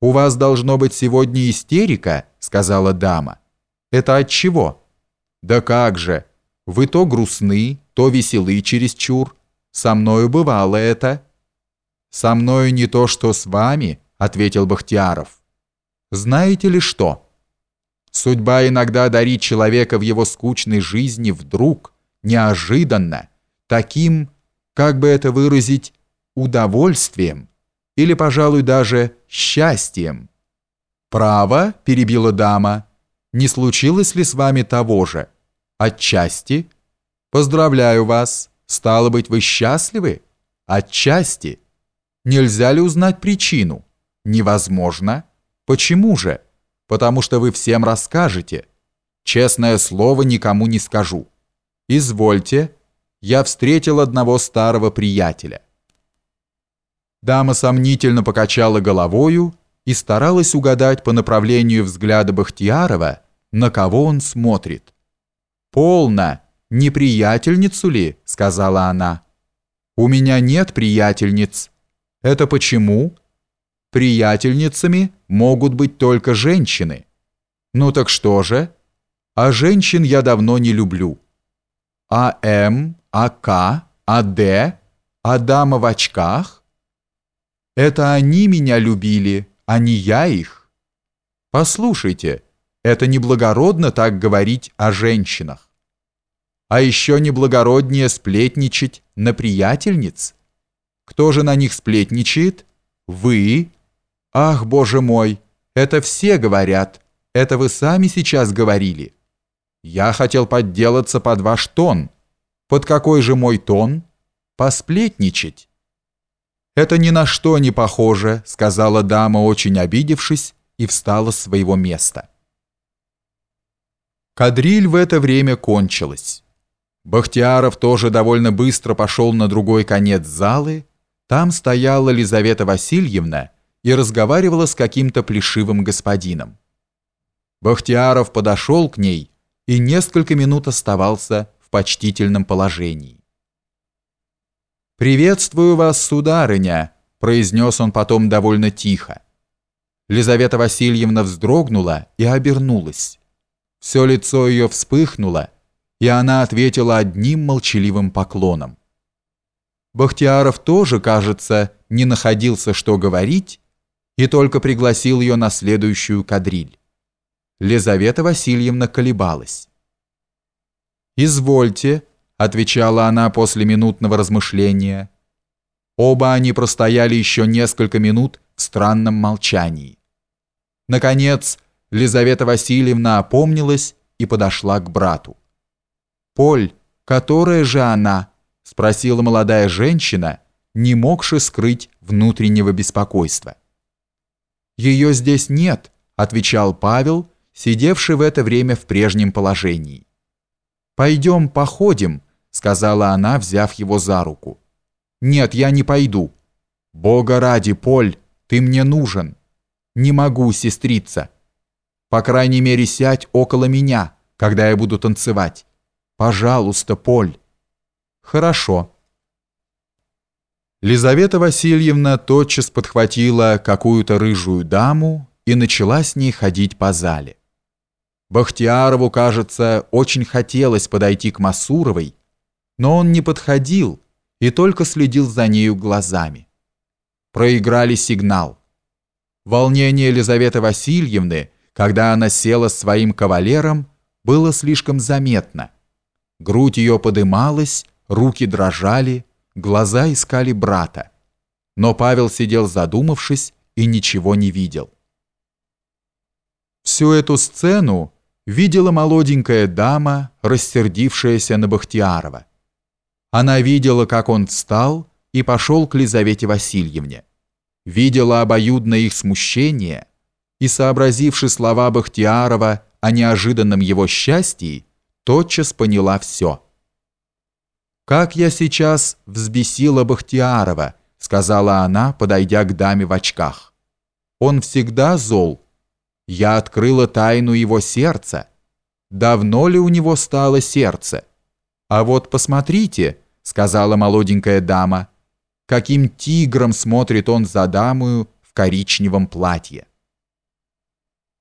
«У вас должно быть сегодня истерика», — сказала дама. «Это от чего?» «Да как же! Вы то грустны, то веселы чересчур. Со мною бывало это». «Со мною не то, что с вами», — ответил Бахтияров. «Знаете ли что? Судьба иногда дарит человека в его скучной жизни вдруг, неожиданно, таким, как бы это выразить, удовольствием» или, пожалуй, даже счастьем. «Право», — перебила дама, — «не случилось ли с вами того же? Отчасти? Поздравляю вас, стало быть, вы счастливы? Отчасти. Нельзя ли узнать причину? Невозможно. Почему же? Потому что вы всем расскажете. Честное слово никому не скажу. Извольте, я встретил одного старого приятеля. Дама сомнительно покачала головою и старалась угадать по направлению взгляда Бахтиярова, на кого он смотрит. «Полно! Не приятельницу ли?» — сказала она. «У меня нет приятельниц». «Это почему?» «Приятельницами могут быть только женщины». «Ну так что же?» «А женщин я давно не люблю». «А М, а К, а Д, а дама в очках?» Это они меня любили, а не я их. Послушайте, это неблагородно так говорить о женщинах. А еще неблагороднее сплетничать на приятельниц. Кто же на них сплетничает? Вы? Ах, боже мой, это все говорят. Это вы сами сейчас говорили. Я хотел подделаться под ваш тон. Под какой же мой тон? Посплетничать. «Это ни на что не похоже», — сказала дама, очень обидевшись, и встала с своего места. Кадриль в это время кончилась. Бахтияров тоже довольно быстро пошел на другой конец залы. Там стояла Лизавета Васильевна и разговаривала с каким-то плешивым господином. Бахтияров подошел к ней и несколько минут оставался в почтительном положении. «Приветствую вас, сударыня», – произнес он потом довольно тихо. Лизавета Васильевна вздрогнула и обернулась. Все лицо ее вспыхнуло, и она ответила одним молчаливым поклоном. Бахтияров тоже, кажется, не находился, что говорить, и только пригласил ее на следующую кадриль. Лизавета Васильевна колебалась. «Извольте», отвечала она после минутного размышления. Оба они простояли еще несколько минут в странном молчании. Наконец, Лизавета Васильевна опомнилась и подошла к брату. «Поль, которая же она?» – спросила молодая женщина, не могши скрыть внутреннего беспокойства. «Ее здесь нет», – отвечал Павел, сидевший в это время в прежнем положении. «Пойдем походим», сказала она, взяв его за руку. «Нет, я не пойду. Бога ради, Поль, ты мне нужен. Не могу, сестрица. По крайней мере, сядь около меня, когда я буду танцевать. Пожалуйста, Поль». «Хорошо». Лизавета Васильевна тотчас подхватила какую-то рыжую даму и начала с ней ходить по зале. Бахтиярову, кажется, очень хотелось подойти к Масуровой, но он не подходил и только следил за нею глазами. Проиграли сигнал. Волнение Елизаветы Васильевны, когда она села с своим кавалером, было слишком заметно. Грудь ее подымалась, руки дрожали, глаза искали брата. Но Павел сидел задумавшись и ничего не видел. Всю эту сцену видела молоденькая дама, рассердившаяся на Бахтиярова. Она видела, как он встал и пошел к Лизавете Васильевне. Видела обоюдное их смущение и, сообразивши слова Бахтиярова о неожиданном его счастье, тотчас поняла все. «Как я сейчас взбесила Бахтиярова», — сказала она, подойдя к даме в очках. «Он всегда зол. Я открыла тайну его сердца. Давно ли у него стало сердце?» «А вот посмотрите», — сказала молоденькая дама, «каким тигром смотрит он за дамою, в коричневом платье.